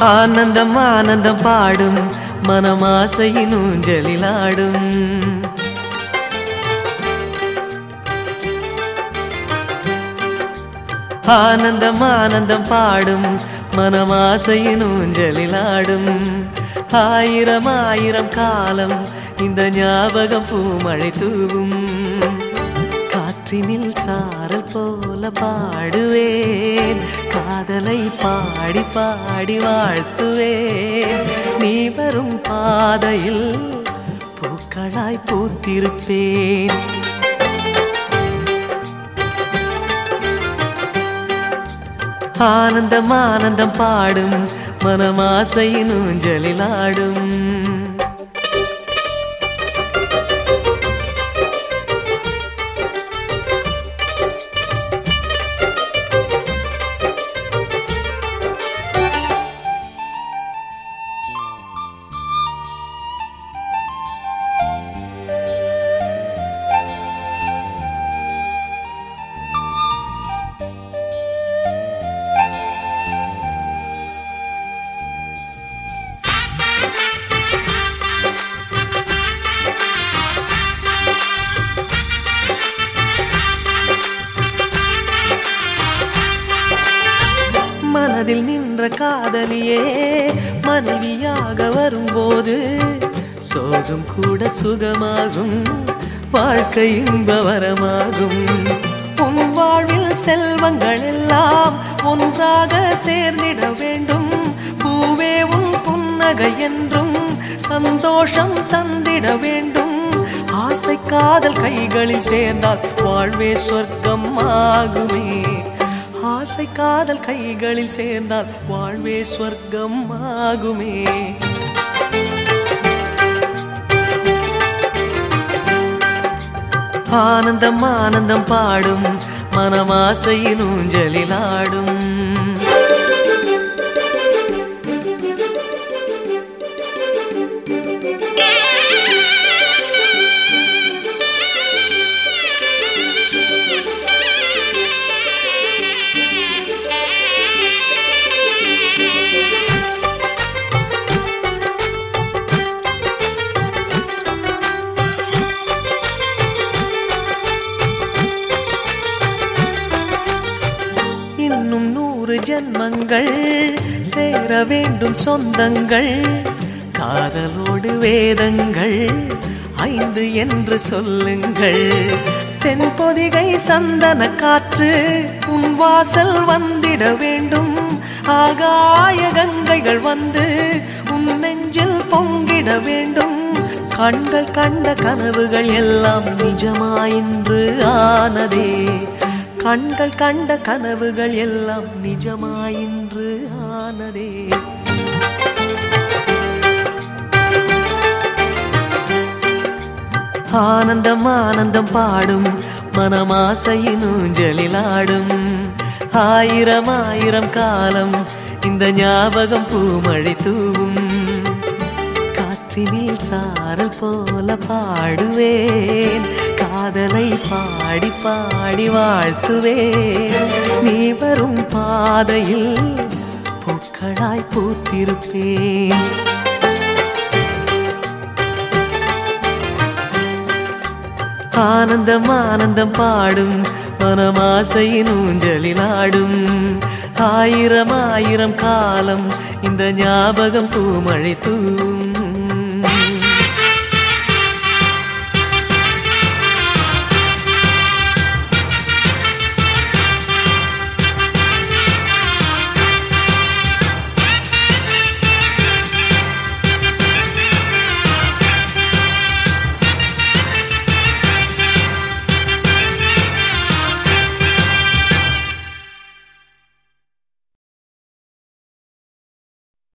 ஆனந்தம் ஆனந்தம் பாடும் மனமாசையின் ஊஞ்சலிலாடும். ஆனந்தம் ஆனந்தம் பாடும் மனமாசையின் ஊஞ்சலிலாடும். ஆயிரம் ஆயிரம் காலம் இந்த ஞாபகம் பூமழை தூவும். காற்றினில் சாரல் போல பாடுவே காதலை பாடி பாடி வாழ்த்துவே. நீ வரும் பாதையில் பூக்களாய் பூத்திருப்பேன். ஆனந்தம் ஆனந்தம் பாடும் மனமாசையின் ஊஞ்சலில் ஆடும். மனதில் நின்ற காதலியே மனைவியாக வரும்போது சோகம் கூட சுகமாகும் வாழ்க்கை இன்பவரமாகும் உன் வாழ்வில் செல்வங்கள் எல்லாம் ஒன்றாக சேர்ந்திட வேண்டும். பூவே உன் புன்னகை என்றும் சந்தோஷம் தந்திட வேண்டும். ஆசை காதல் கைகளில் சேர்ந்தால் வாழ்வே சொர்க்கம் ஆகுமே ஆசை காதல் கைகளில் சேர்ந்தால் வாழ்வே ஸ்வர்க்கம் ஆகுமே. ஆனந்தம் ஆனந்தம் பாடும் மனமாசையின் ஊஞ்சலில் ஆடும். நூறு ஜென்மங்கள் சேர வேண்டும் சொந்தங்கள் காதலோடு வேதங்கள் ஐந்து என்று சொல்லுங்கள். தென்பொதிகை சந்தன காற்று உன் வாசல் வந்திட வேண்டும். ஆகாய கங்கைகள் வந்து உன் நெஞ்சில் பொங்கிட வேண்டும். கண்கள் கண்ட கனவுகள் எல்லாம் நிஜமாயின்று ஆனதே. கண்கள் கண்ட கனவுகள் எல்லாம் நிஜமாயின்று ஆனதே. ஆனந்தம் ஆனந்தம் பாடும் மனமாசையின் ஊஞ்சலில் ஆடும். ஆயிரம் ஆயிரம் காலம் இந்த ஞாபகம் பூமழை தூவும். காற்றினில் சாரல் போல பாடுவேன். காதலை பாடி பாடி வாழ்த்துவேன். நீ வரும் பாதையில் பூக்களாய் பூத்திருப்பேன். ஆனந்தம் ஆனந்தம் பாடும் மனமாசையின் ஊஞ்சலில் ஆடும். ஆயிரம் ஆயிரம் காலம் இந்த ஞாபகம் பூமழை தூவும்.